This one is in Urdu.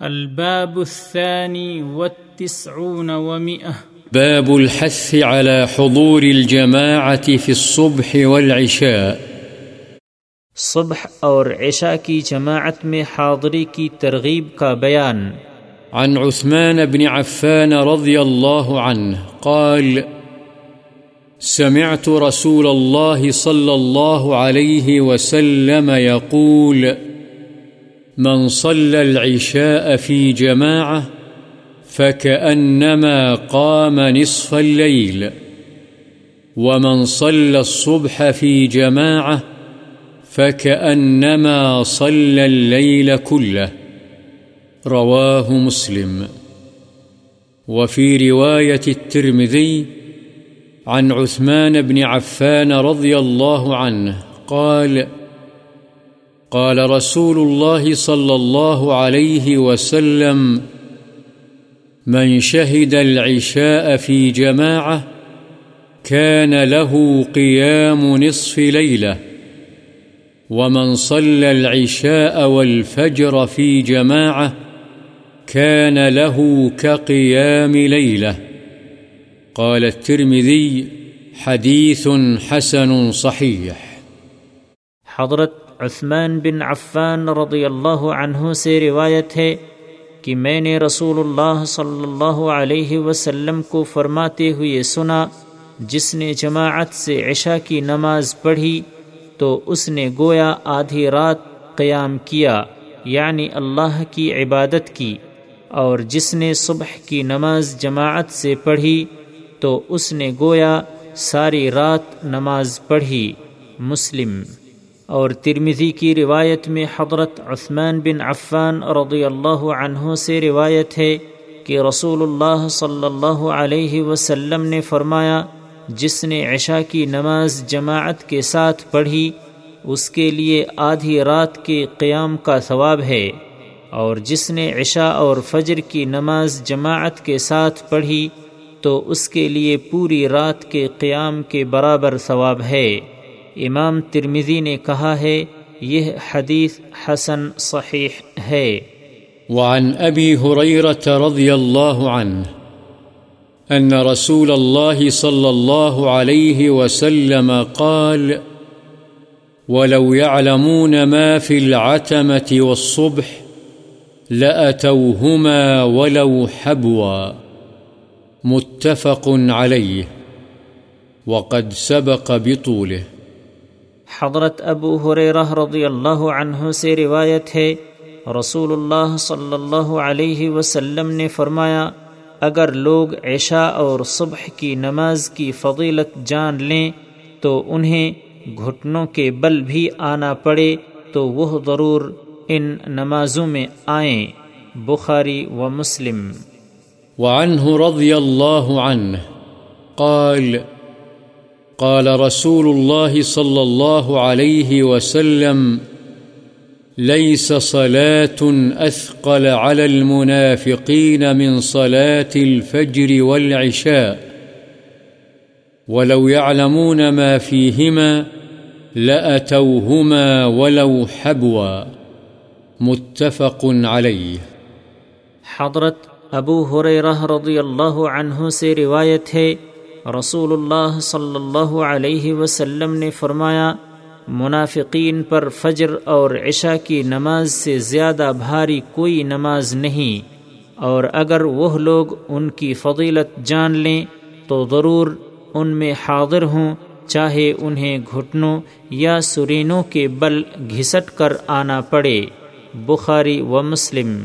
الباب الثاني والتسعون ومئة. باب الحث على حضور الجماعة في الصبح والعشاء. صبح اور عشاء کی جماعت میں حاضری کی ترغیب کا بیان۔ عن عثمان بن عفان رضي الله عنه قال سمعت رسول الله صلى الله عليه وسلم يقول من صلى العشاء في جماعة فكأنما قام نصف الليل، ومن صلى الصبح في جماعة فكأنما صلى الليل كله. رواه مسلم. وفي رواية الترمذي عن عثمان بن عفان رضي الله عنه قال قال قال رسول الله صلى الله عليه وسلم، من شهد العشاء في جماعة، كان له قيام نصف ليلة، ومن صلى العشاء والفجر في جماعة، كان له كقيام ليلة. قال الترمذي، حديث حسن صحيح. حضرت عثمان بن عفان رضی اللہ عنہ سے روایت ہے کہ میں نے رسول اللہ صلی اللہ علیہ وسلم کو فرماتے ہوئے سنا، جس نے جماعت سے عشاء کی نماز پڑھی تو اس نے گویا آدھی رات قیام کیا یعنی اللہ کی عبادت کی، اور جس نے صبح کی نماز جماعت سے پڑھی تو اس نے گویا ساری رات نماز پڑھی۔ مسلم اور ترمزی کی روایت میں حضرت عثمان بن عفان رضی اللہ عنہ سے روایت ہے کہ رسول اللہ صلی اللہ علیہ وسلم نے فرمایا، جس نے عشاء کی نماز جماعت کے ساتھ پڑھی، اس کے لیے آدھی رات کے قیام کا ثواب ہے۔ اور جس نے عشاء اور فجر کی نماز جماعت کے ساتھ پڑھی، تو اس کے لیے پوری رات کے قیام کے برابر ثواب ہے۔ امام ترمیزی نے کہا ہے، یہ حدیث حسن صحیح ہے۔ وعن ابی حریرت رضی اللہ عنہ، ان رسول الله صلى الله عليه وسلم قال، ولو يعلمون ما في العتمة والصبح، لأتوهما ولو حبوا. متفق عليه وقد سبق بطوله۔ حضرت ابو حریرہ رضی اللہ عنہ سے روایت ہے رسول اللہ صلی اللہ علیہ وسلم نے فرمایا، اگر لوگ عشاء اور صبح کی نماز کی فضیلت جان لیں، تو انہیں گھٹنوں کے بل بھی آنا پڑے، تو وہ ضرور ان نمازوں میں آئیں۔ بخاری و مسلم۔ وعنه رضی اللہ عنہ قال قال رسول الله صلى الله عليه وسلم، ليس صلاة أثقل على المنافقين من صلاة الفجر والعشاء، ولو يعلمون ما فيهما لأتوهما ولو حبوا. متفق عليه. حضرت ابو حریرہ رضی اللہ عنہ سے روایت ہے رسول اللہ صلی اللہ علیہ وسلم نے فرمایا، منافقین پر فجر اور عشاء کی نماز سے زیادہ بھاری کوئی نماز نہیں، اور اگر وہ لوگ ان کی فضیلت جان لیں تو ضرور ان میں حاضر ہوں، چاہے انہیں گھٹنوں یا سرینوں کے بل گھسٹ کر آنا پڑے۔ بخاری و مسلم۔